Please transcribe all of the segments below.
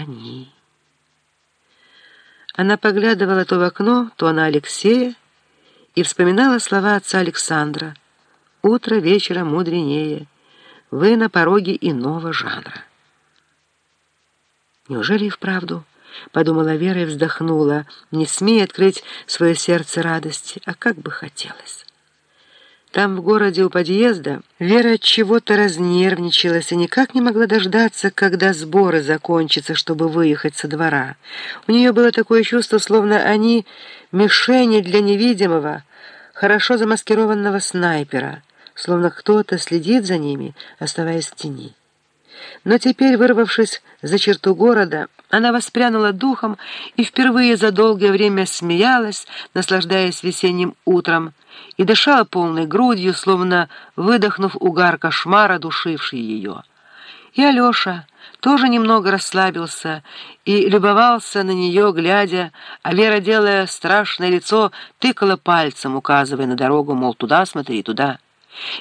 они. Она поглядывала то в окно, то на Алексея и вспоминала слова отца Александра «Утро вечера мудренее, вы на пороге иного жанра». Неужели и вправду? Подумала Вера и вздохнула, не смея открыть свое сердце радости, а как бы хотелось. Там, в городе у подъезда, Вера от чего-то разнервничалась и никак не могла дождаться, когда сборы закончатся, чтобы выехать со двора. У нее было такое чувство, словно они мишени для невидимого, хорошо замаскированного снайпера, словно кто-то следит за ними, оставаясь в тени. Но теперь, вырвавшись за черту города, она воспрянула духом и впервые за долгое время смеялась, наслаждаясь весенним утром, и дышала полной грудью, словно выдохнув угар кошмара, душивший ее. И Алеша тоже немного расслабился и любовался на нее, глядя, а Вера, делая страшное лицо, тыкала пальцем, указывая на дорогу, мол, туда смотри, туда.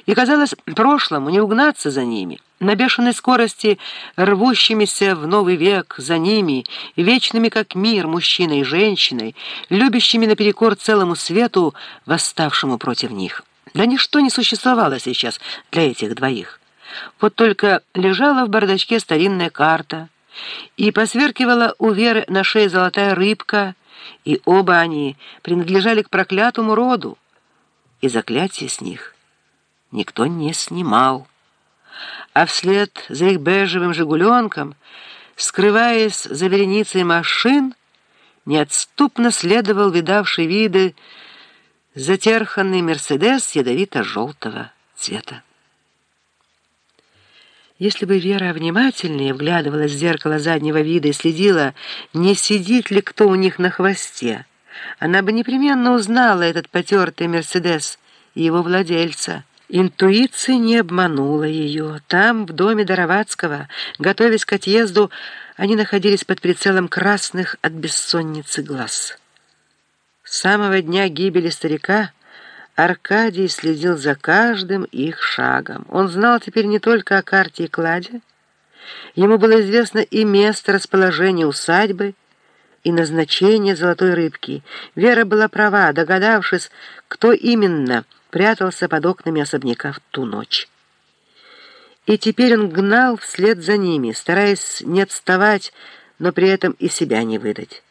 И казалось прошлому не угнаться за ними — на бешеной скорости, рвущимися в новый век за ними, вечными как мир мужчиной и женщиной, любящими наперекор целому свету, восставшему против них. Да ничто не существовало сейчас для этих двоих. Вот только лежала в бардачке старинная карта, и посверкивала у Веры на шее золотая рыбка, и оба они принадлежали к проклятому роду, и заклятие с них никто не снимал а вслед за их бежевым «Жигуленком», скрываясь за вереницей машин, неотступно следовал видавший виды затерханный «Мерседес» ядовито-желтого цвета. Если бы Вера внимательнее вглядывалась в зеркало заднего вида и следила, не сидит ли кто у них на хвосте, она бы непременно узнала этот потертый «Мерседес» и его владельца — Интуиция не обманула ее. Там, в доме Доровацкого, готовясь к отъезду, они находились под прицелом красных от бессонницы глаз. С самого дня гибели старика Аркадий следил за каждым их шагом. Он знал теперь не только о карте и кладе. Ему было известно и место расположения усадьбы, и назначение золотой рыбки. Вера была права, догадавшись, кто именно — прятался под окнами особняка в ту ночь. И теперь он гнал вслед за ними, стараясь не отставать, но при этом и себя не выдать.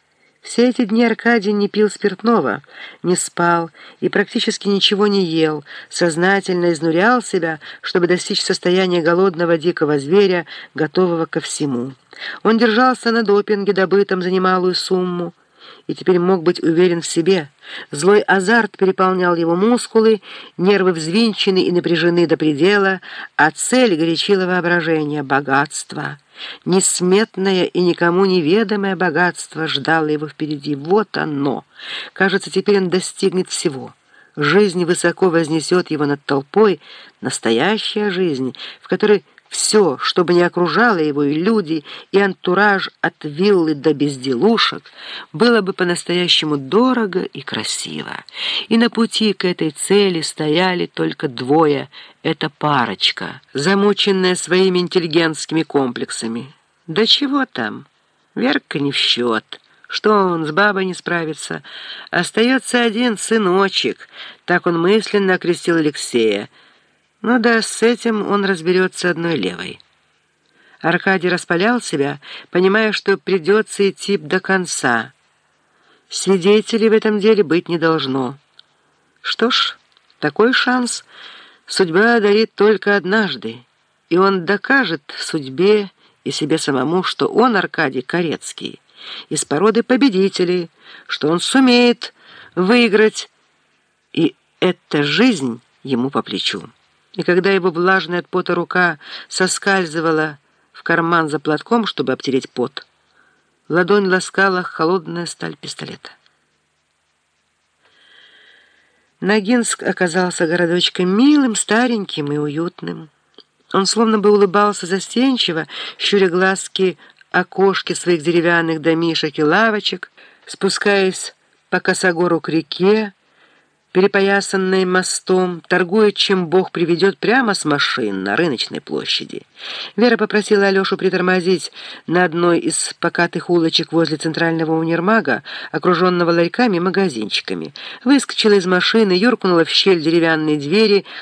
Все эти дни Аркадий не пил спиртного, не спал и практически ничего не ел, сознательно изнурял себя, чтобы достичь состояния голодного дикого зверя, готового ко всему. Он держался на допинге, добытом за немалую сумму, и теперь мог быть уверен в себе. Злой азарт переполнял его мускулы, нервы взвинчены и напряжены до предела, а цель горячила воображение — богатство. Несметное и никому неведомое богатство ждало его впереди. Вот оно! Кажется, теперь он достигнет всего. Жизнь высоко вознесет его над толпой, настоящая жизнь, в которой все, чтобы не окружало его и люди, и антураж от виллы до безделушек, было бы по-настоящему дорого и красиво. И на пути к этой цели стояли только двое. Это парочка, замученная своими интеллигентскими комплексами. Да чего там? Верка не в счет. Что он с бабой не справится? Остается один сыночек. Так он мысленно окрестил Алексея. Ну да, с этим он разберется одной левой. Аркадий распалял себя, понимая, что придется идти до конца. Свидетелей в этом деле быть не должно. Что ж, такой шанс судьба дарит только однажды, и он докажет судьбе и себе самому, что он, Аркадий Корецкий, из породы победителей, что он сумеет выиграть, и эта жизнь ему по плечу и когда его влажная от пота рука соскальзывала в карман за платком, чтобы обтереть пот, ладонь ласкала холодная сталь пистолета. Ногинск оказался городочком милым, стареньким и уютным. Он словно бы улыбался застенчиво, щуря глазки окошки своих деревянных домишек и лавочек, спускаясь по косогору к реке, перепоясанной мостом, торгует, чем Бог приведет прямо с машин на рыночной площади. Вера попросила Алешу притормозить на одной из покатых улочек возле центрального универмага, окруженного ларьками и магазинчиками. Выскочила из машины, юркнула в щель деревянной двери,